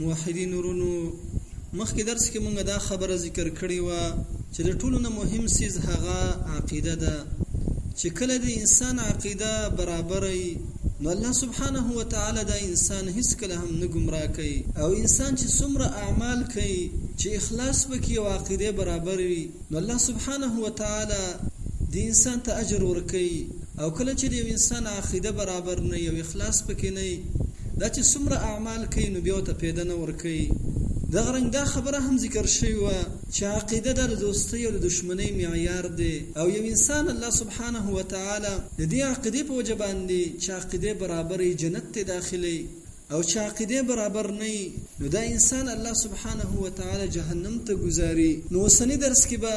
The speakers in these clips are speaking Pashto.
موحدین ورونو مخکې درس کې مونږ دا خبره ذکر کړې و چې د ټولو نه مهم سیز هغه عقیده ده چې کله د انسان عقیده برابرې نو الله سبحانه و تعالی دا انسان هیڅ کله هم نه گمراه کوي او انسان چې څومره اعمال کوي چې اخلاص پکې او عقیده برابر وي نو الله سبحانه و تعالی د انسان ته اجر ورکوي او کله چې د یو انسان عقیده برابر نه وي او اخلاص پکې نه وي دا چې څومره اعمال کوي نو بیا ورته پیدا نه ورکوي دغه رنګ دا خبره هم ذکر شوې وه چې عقیده دا د دوستۍ او د دښمنۍ معیار دی او یو انسان الله سبحانه وتعالی د دې عقیدې په وجه باندې چې عقیده برابرې جنت ته داخلوي او چه عقیده برابر نه یی نو دا انسان الله سبحانه وتعالی جهنم ته ګذاری نو اوسنی درس کی به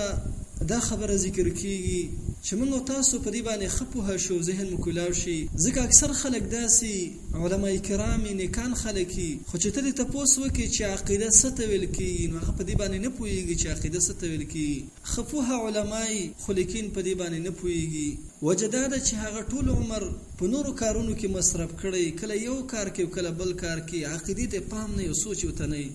دا خبره ذکر کیږی چه موږ او تاسو په دی باندې ښه پوه شو ذهن مو کولاو شی ځکه اکثر خلک داسی علماء کرام نیکان خلک یی خو چه ته دی تپوس وکی چه عقیده څه ته ویل کیږی نو هغه په دی باندې نه پوهیږی چه عقیده څه ته ویل کیږی ښه پوه علماء يي خو ليکين په دي باندي نه پوهيږي وجه دا ده چي هغه ټول عمر په نورو کارونو کي مصرف کړي کله يو کار کي او کله بل کار کي عقيدي ته پام نه يي او سوچ ورته نه يي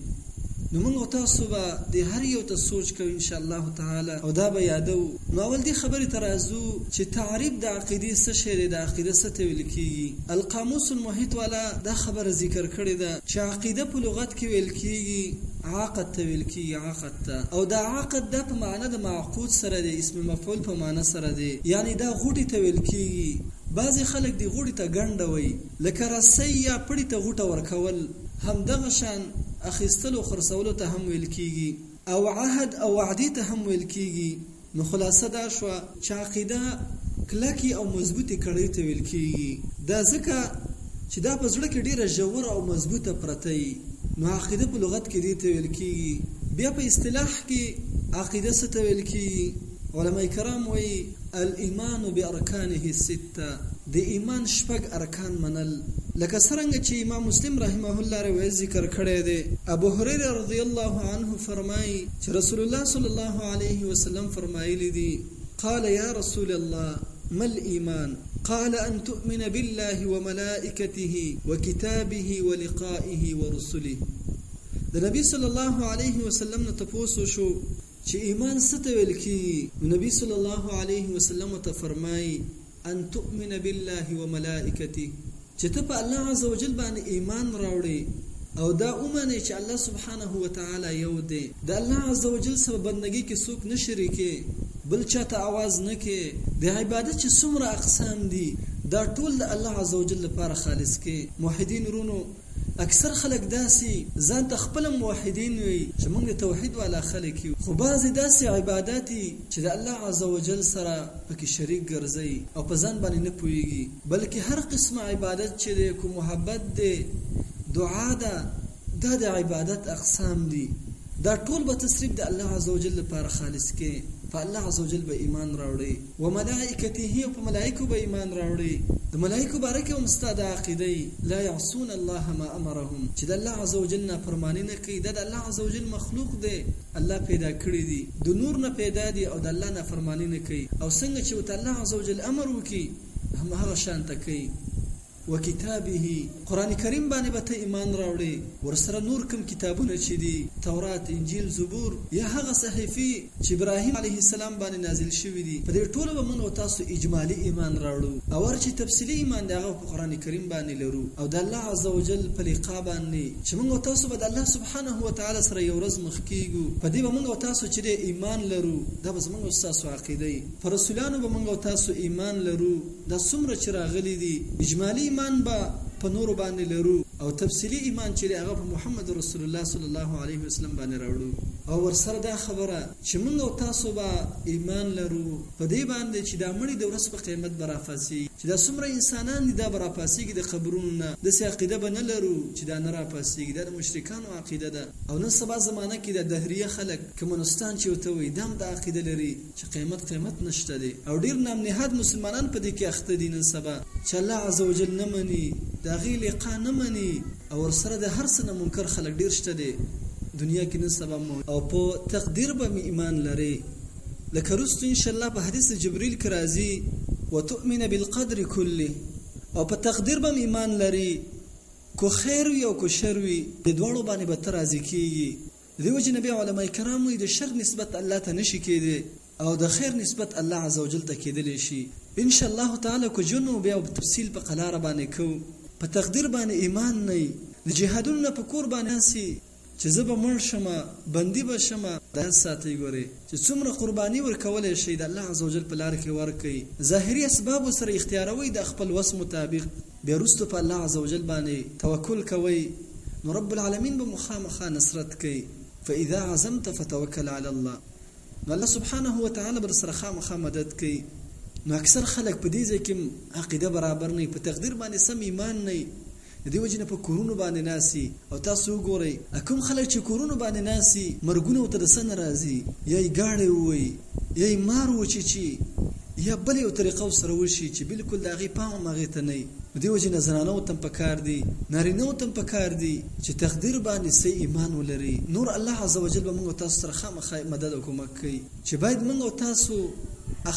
نو موږ او تاسو به دي هر يو ته سوچ کوو ان شاءالله تعالی او دا به يادوو نو اول دي خبري ته راځو چي تعريف د عقيدي څه شي دی د عقيده څه ته ويل کيږي القاموس المحيط والا دا خبره ذکر کړي ده چي عقيده په لغت کي ويل کيږي عقد ته ويل کيږي عقد ته او دا عقد دا په معنی د معقود سره دی اسم مفعول په معنی سره دی یعنی دا غوټی ته ویل کیږی بعضی خلک دی غوټی ته ګنډه وایی لکه رسی یا پړی ته غوټه ورکول هم دغه شان اخیستلو خرڅولو ته هم ویل کیږی او عهد او وعدی ته هم ویل کیږی. نو خلاصه دا شوه چې عقیده کلکې او مضبوطې کړۍ ته ویل کېږي، دا ځکه چې دا په زړه کې ډېره ژوره او مضبوطه پرته وي، نو عقیده په لغت کې دې ته ویل کېږي. بیا په اصطلاح کې عقیده څه ته ویل کېږي؟ علماء کرام وايي، الایمان بارکانه السته. ته د ایمان شپږ ارکان منل لکه څرنګه چې امام مسلم رحمه الله روایت ذکر کړی دی ابو هريره رضی الله عنه فرمایي چې رسول الله صلی الله علیه وسلم فرمایلی دی قال یا رسول الله مل ایمان قال ان تؤمن بالله وملائکته وكتابه ولقائه ورسله د نبی صلی الله علیه وسلم نه تپوسو شو چې ایمان څه ته ویل کیږي نو نبی صلی الله علیه وسلم ته فرمایي ان تؤمن بالله وملائکته چې ته په الله عز وجل باندې ایمان راوړې او دا ومنې چې الله سبحانه وتعالی یو دی د الله عز وجل سره بندګۍ کې څوک نه شریکې بل چاته आवाज نه کې د عبادت چې څومره اقسام دي دا ټول د الله عز وجل لپاره خالص کې موحدین رونو اکثر خلک داسي ځان ته خپله موحدين وي چې موږ د توحيد والا خلک يو خو بعضي داسي عبادات دي چې د الله عزوجل سره په کې شريک ګرځي او په ځان باندې نه پوهيږي بلکې هر قسم عبادت چې دی که محبت دی دعا ده دا د عبادت اقسام دي دا ټول به ته صرف د الله عزوجل لپاره خالص کې په الله عزوجل به ايمان راوړې. وملائکته او په ملائکو به ایمان راوړی د ملائکو باره کې هم ستا دا عقیده یی لا یعصون الله ما امرهم چې د الله عزوجل نافرمانی نه کوي دا د الله عزوجل مخلوق دی الله پیدا کړی دی د نور نه پیدا دی او د الله نافرمانی نه کوي او څنګه چې ورته الله عزوجل امر وکړي هم هغه شان ته کوي وکتابه، قرآن کریم باندې به ته ایمان راوړې، ورسره نور کوم کتابونه چې دي، تورات، انجیل، زبور، یا هغه صحیفې چې ابراهیم علیه السلام باندې نازل شوي دي، په دې ټولو به موږ او تاسو اجمالي ایمان راوړو، اور چې تفصیلي ایمان دی هغه به په قرآن کریم باندې لرو او د الله عزوجل په لقاء باندې چې موږ او تاسو به د الله سبحانه وتعالی سره یو ورځ مخ کیږو په دې به موږ او تاسو چې دی ایمان لرو، دا به زموږ او ستاسو عقیده وي، په رسولانو به موږ او تاسو ایمان لرو. دا څومره چې راغلي دي اجمالي ایمان به په نورو باندې لرو او تفصیلي ایمان چې هغه په محمد رسول الله صلی الله علیه وسلم باندې راوړو او ورسره دا خبره چې موږ او تاسو به ایمان لرو په دې باندې چې دا مړي د ورځ په قیامت به راپاسي چې دا څومره انسانان دي دا به راپاسېږي د قبرونو نه داسې عقیده به نه لرو چې دا نه راپاسېږي دا د مشرکانو عقیده ده او نن سبا زمانه کې دا دهریه خلک کمونستان چې ورته وایي دا هم دا عقیده لري چې قیمت قیمت نشته دی او ډیر نام نهاد مسلمانان په دې کې اخته دي نن سبا چې الله عزوجل نه مني دا غي لقا نه مني او ورسره د هر څه نه منکر خلک ډیر شته دي دنیا کې نن سبا مو او په تقدیر به می ایمان لري لکه رستو ان شاء الله په حدیث جبرئیل کې راځي وتؤمن بالقدر كله او په تقدیر به ایمان لري کو خیر وي او کو شر وي د دوړو باندې به ترازی کیږي دیو جن بیا علماء کرام وی د شر نسبت الله ته نشي کېدی او د خیر نسبت الله عزوجل ته کېدلی شي ان شاء الله تعالی کو جنو بیا په تفصیل په قلار باندې کو په تقدیر باندې ایمان نه د جهادونو نه په کور باندې سي چې زه به مړ شم بندي به شم دا ساتي ګوري چې څومره قرباني ورکول شي د الله عزوجل په لار کې ورکي ظاهري اسباب سره اختیاروي د خپل وس مطابق بیا وروسته په الله عزوجل باندې توکل کوئ نو رب العالمین به مو خامخا نصرت کوي فاذا عزمت فتوکل علی الله نو الله سبحانه وتعالی به درسره خامخا مدد کوي نو اکثر خلک په دې ځای کې عقیده برابر نه په تقدیر باندې سم ایمان نه د دې وجې نه په کورونو باندې ناسي او تاسو وګورئ کوم خلک چې کورونو باندې ناسي مرګونه ورته د څه نه راځي یا یې ګاډی ووایي یا یې مار وچی چی یا بل یو طریقه سره وشي چې بالکل د هغې پام هم هغې ته نه وي د دې وجې نه زنانو ته هم په کار دي نارینه ته هم په کار دي چې تقدیر باندې سه ایمان ولري نور الله عز وجل به موږ تاسو سره خامخا مدد او کومک کوي چې باید موږ تاسو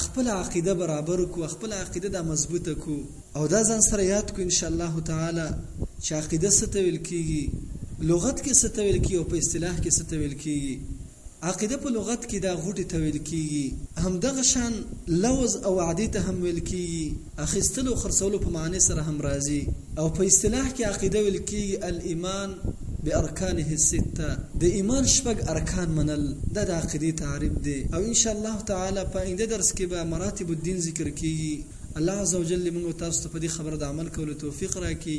خپل عقیده برابر کو خپل عقیده دا مضبوطه کو او دا ځان سره یاد کو ان شاء الله تعالی چې عقیده څه ته ویل کیږي لغت کې څه ته ویل کیږي او په اصطلاح کې څه ته ویل کیږي عقیده په لغت کې دا غوټې ته ویل کیږي. همدغه شان لوظ او وعدې ته هم ویل کیږي. اخیستلو او خرڅولو په معنې سره هم راځي. او په اصطلاح کې عقیده ویل کیږي الایمان بارکانه السته، د ایمان شپږ ارکان منل. دا د عقیدې تعریف دی. او ان شاءالله تعالی په آینده درس کې به مراتب الدین ذکر کیږي. الله عزوجل دې موږ او تاسو ته په دې خبره د عمل کولو توفیق راکړي.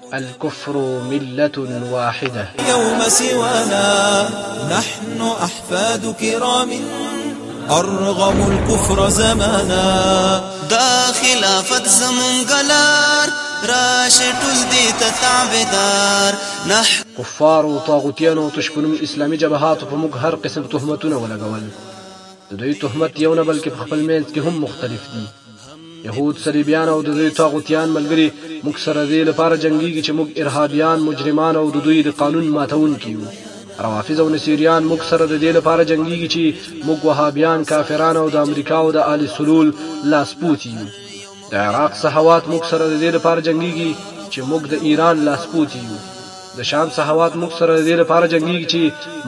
الکفر ملت واحده یوم سوانا نحن احفاد کرام ارغم الكفر زمانا دا خلافت زمون گلار راشي ټول دې ته تابعدار نح کفار او طاغوتیانو تشپنم اسلامي جبهات په موږ هر قسم تهمتونه ولګول د دوی تهمت یو نه بلکې په خپل مینځ کې هم مختلف دي یهود صلیبیان او د دوی طاغوتیان ملګري موږ سره دې لپاره جنګیږي چې موږ ارهابیان مجرمان او د دوی د قانون ماتونکي یو روافض او نصیریان موږ سره د دې لپاره جنگیږي چې موږ وهابیان کافران او د امریکا او د آل سلول لاسپوڅي یو د عراق صحوات موږ سره د دې لپاره جنگیږي چې موږ د ایران لاسپوڅي یو د شام صحوات موږ سره د دې لپاره جنګیږي چې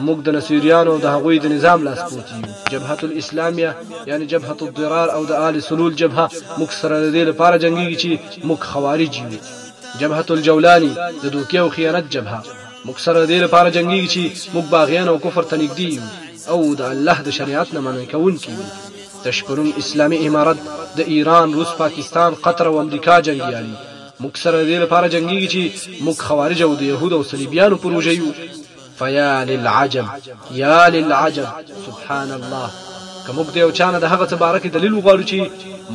موږ د نصیریانو او د هغوی د نظام لاسپوڅي یو. جبهة الاسلامیه یعنې جبهة الضرار او د آل سلول جبهه موږ سره د دې لپاره جنګیږي چې موږ خوارج یو. جبهة الجولاني، د دوکې او خیانت جبهه، موږ سره د دې لپاره جنګیږي چې موږ باغیان او کفر ته نږدې یو او د الله د شریعت نه منع کوونکي یو. تش په نوم اسلامي امارت، د ایران، روس، پاکستان، قطر او امریکا جنګیالي، موږ سره دې لپاره جنګيږي چې موږ خوارج او د يهود او صلیبيانو پروژه یو فيا للعجب يا للعجب سبحان الله که موږ د یو چانه د هغه څه باره کې دلیل وغواړو چې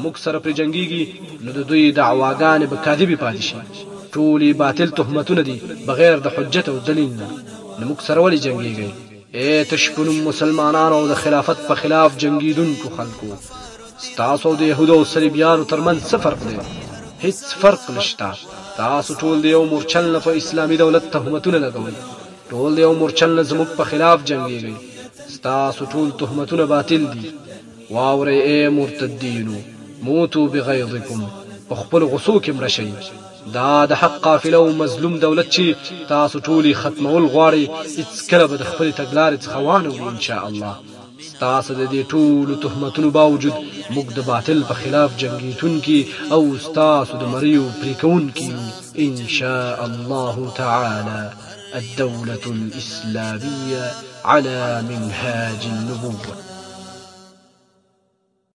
موږ سره پرې جنګيږي نو د دوی دعواګانې به کاذبې پاتې شي ټولې باطل تهمتونه دي بغیر د حجت او دلیل نه نو موږ سره ولې جنګيږي اې تش په نوم مسلمانانو او د خلافت په خلاف جنګیدونکو خلکو ستاسو او د يهودو او صلیبیانو ترمنځ څه فرق دی هیڅ فرق نشته تاسو ټول د یو مورچل نه په اسلامي دولت تهمتونه لګوي ټول د یو مورچل نه زموږ په خلاف جنگيږي ستاسو ټول تهمتونه باطل دي واوري اے مرتدینو موتو بغیظکم په خپل غصو کې مړ شئ دا د حق قافله او مظلوم دولت چی تاسو ټولی ختمول غواړی هیڅ کله به د خپل تګلارې څخه وانه وړي ان شاء الله ستاسو د دې ټولو تهمتونو باوجود موږ د باطل په خلاف جنگیتونکي او ستاسو د مریو پریکونکي یو ان شاء الله تعالی الدولة الإسلامية على منهاج النبوة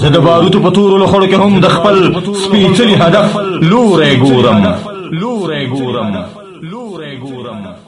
زه د باروتو په تورو لخړو کې هم د خپل سپېڅلي هدف لوری ګورم لوری ګورم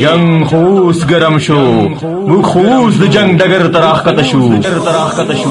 جنگ خوس گرم شو موږ خوس د جنگ ډګر تر اخته شو تر اخته شو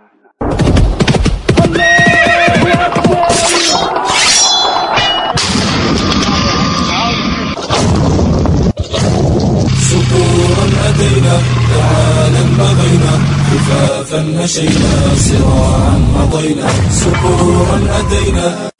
نورا أتينا تعالى بغينا خفافا مشينا صراعا مضينا سحورا أتينا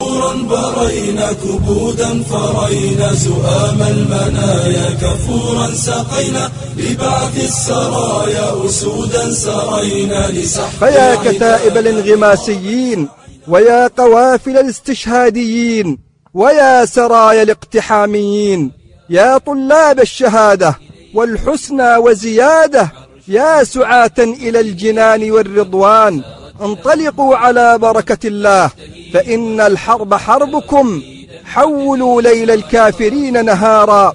برينا كبودا فرينا سؤام المنايا كفورا سقينا لبعث السرايا أسودا سرينا لسحق فيا كتائب الانغماسيين ويا قوافل الاستشهاديين ويا سرايا الاقتحاميين يا طلاب الشهاده والحسنى وزيادة يا سعاة إلى الجنان والرضوان انطلقوا على بركة الله فإن الحرب حربكم حولوا ليل الكافرين نهارا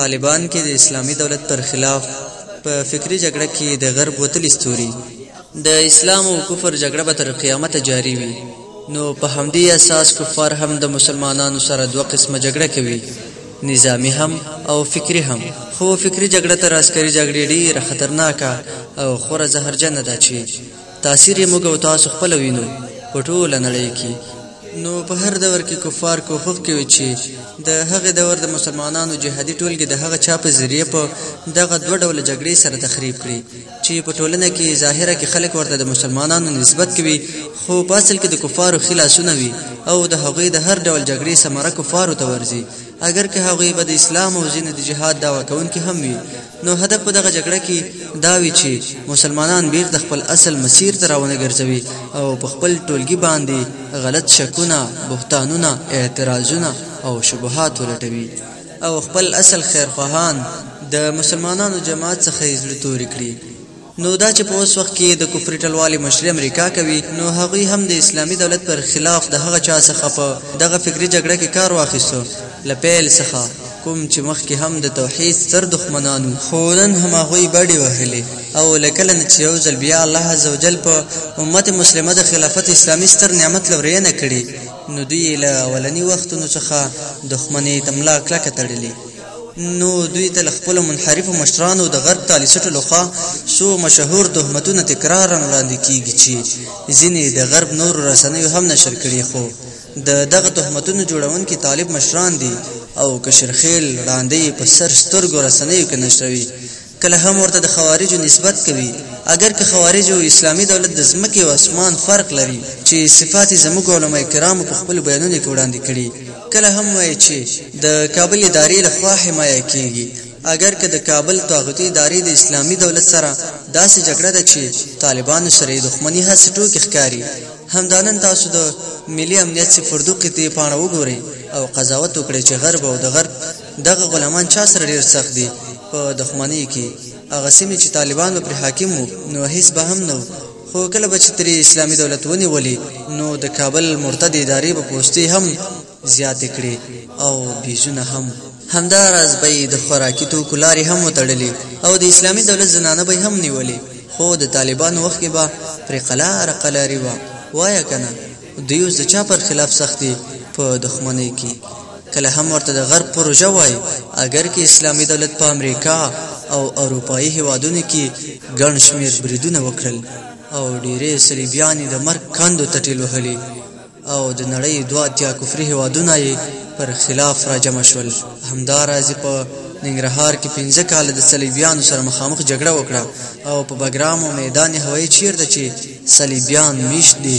طالبان کې د اسلامي دولت پر خلاف په فکري جګړه کې د غرب وتلي ستوري د اسلام او کفر جګړه به تر قیامته جاري وي نو په همدې اساس کفار هم د مسلمانانو سره دوه قسمه جګړه کوي نظامی هم او فکری هم خو فکری جګړه تر عسکري جګړې ډیره خطرناکه او خوره زهرجنه ده چې تاثیر یې موږ او تاسو خپله وینو په ټوله نړۍ کې. نو په هر دور کې کفار کوښښ کوي چې د هغه دور د مسلمانانو جهادي ټولګې د هغه چا په ذریعه په دغه دوه ډوله جګړې سره تخریب کړي چې په ټولنه کې ظاهره کې خلک ورته د مسلمانانو نسبت کوي خو په اصل کې د کفارو ښي لاسونه وي او د هغوی د هر ډول جګړې ثمره کفارو ته ورځي اګر که هغوی به د اسلام او ځینې د جهاد دعوه کوونکي هم وي نو هدف په دغه جګړه کې دا وي چې مسلمانان بیرته خپل اصل مسیر ته راونه ګرځوي او په خپل ټولګي باندې غلط شکونه بهتانونه اعتراضونه او شبهات ولټوي او خپل اصل خیرخواهان د مسلمانانو جماعت څخه یې زړه توري کړي نو دا چې په اوس وخت کې د کفري ټلوالې مشري امریکا کوي نو هغوی هم د اسلامي دولت پر خلاف د هغه چا څخه په دغه فکري جګړه کې کار واخیستو له پیل څخه کوم چې مخکې هم د توحید ستر دښمنان وو خو نن هم هغوی بډې وهلې او له کله نه چې یو ځل بیا الله عزوجل په امت مسلمه د خلافت اسلامي ستر نعمت لورینه کړي نو دوی له اولني وختونو څخه دښمني تملا کلکه تړلې نو دوی ته له خپلو منحرفو مشرانو د غرب تالیسټو لخوا څو مشهور تهمتونه تکرارا وړاندې کیږي چې ځینې د غرب نورو رسنیو هم نشر کړي خو د دغه تهمتونو جوړونکي طالب مشران دي او کشرخیل ړاندې په سر سترګو رسنیو کې نشروي کله هم ورته د خوارجو نسبت کوي اګر که خوارج او اسلامي دولت د ځمکې او اسمان فرق لري چې صفات یې زموږ علما کرامو په خپلو بیانونو کې وړاندې کړي کله هم وایي چې د کابل ادارې له خوا حمایه کیږي اګر که د کابل طاغوتي ادارې د اسلامي دولت سره داسې جګړه ده چې طالبانو سره یې دښمني هسې ټوکې ښکاري همدا نن تاسو د ملي امنیت سي فردو قطعې پاڼه وګورئ او قضاوت وکړئ چې غرب او د غرب دغه غلامان چا سره ډیر سخت دي په دښمنۍ کې هغه سیمې چې طالبان به پرې حاکم وو نو هیڅ به هم نه خو کله به چې ترې اسلامي دولت ونیولې نو د کابل مرتد ادارې به پوستې هم زیاتې کړې او بیزونه هم همدا راز به یې د خوراکي توکو لارې هم وتړلې او د اسلامي دولت زنانه به یې هم نیولې خو د طالبانو وخت کې به پرې قلاره قلاري وه وایه که نه دوی اوس د چا پر خلاف سخت دي په دښمنۍ کې کله هم ورته د غرب پروژه وایي اګر کې اسلامي دولت په امریکا او اروپایي هیوادونو کې ګڼ شمیر بریدونه وکړل او ډیری صلیبیان د مرګ کندو ته ټیل وهلي او د نړۍ دوه اتیا کفري هیوادونه یې پر خلاف راجمع شول همداراز په ننګرهار کې پنځه کاله د صلیبیانو سره مخامخ جګړه وکړه او په بګرام او میدان هوایي چیرته چې صلیبیان میشت دي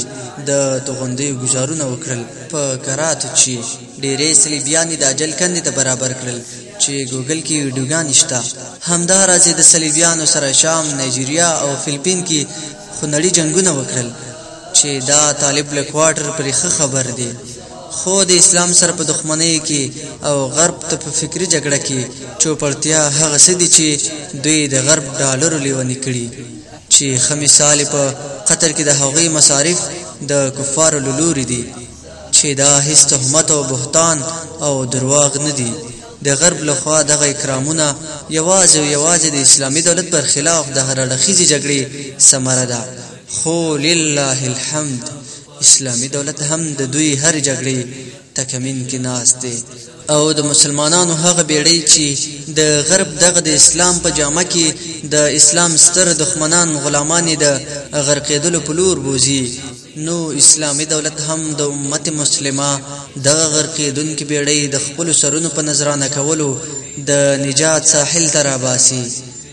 د توغندیو ګوزارونه وکړل په کراتو چی ډیری صلیبیان د اجل کندې ته برابر کړل چې ګوګل کې ویډیوګانې شته همداراز د صلیبیانو سره شام نایجیریا او فلپین کې خونړي جنگونه وکړل چې دا طالب له کوارټر پرې ښه خبر دی خو د اسلام سره په دښمنۍ کې او غرب ته په فکری جګړه کې چوپړتیا هغه څه دي چې دوی د غرب ډالرو لیونی کړي چی ښه مثال یې په قطر کی د هغوی مصارف د کفارو له لوری دی چی دا هیڅ تهمت او بهتان او درواغ نه دی د غرب له خوا دغه اکرامونه یوازې او یوازې د اسلامي دولت پر خلاف د هر اړخیزې جګړې ثمره ده خو لله الحمد اسلامي دولت هم د دوی هر جګړې تکمین کې ناست دی او د مسلمانانو هغه بیړۍ چې د غرب دغه د اسلام په جامه کې د اسلام ستر دښمنان غلامان د غرقېدلو په لور بوزي نو اسلامي دولت هم د امت مسلمه دغه غرقېدونکې بیړۍ د خپل سرونو په نظرانه کولو د نجات ساحل ته راباسي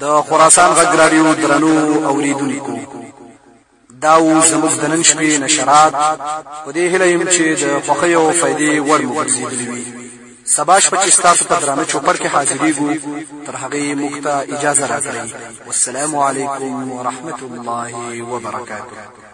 د خراسان غږ راډیو درنو اوریدونکو دا و زموږ د نن شپې نشرات په دې هیله یم چې د خوښۍ او فایدې وړ مو ګرځېدلي وي سبا شپه چې ستاسو په درانه چوپر کې حاضرېږو تر هغې موږ ته اجازه راکړئ والسلام علیکم ورحمت الله وبرکاته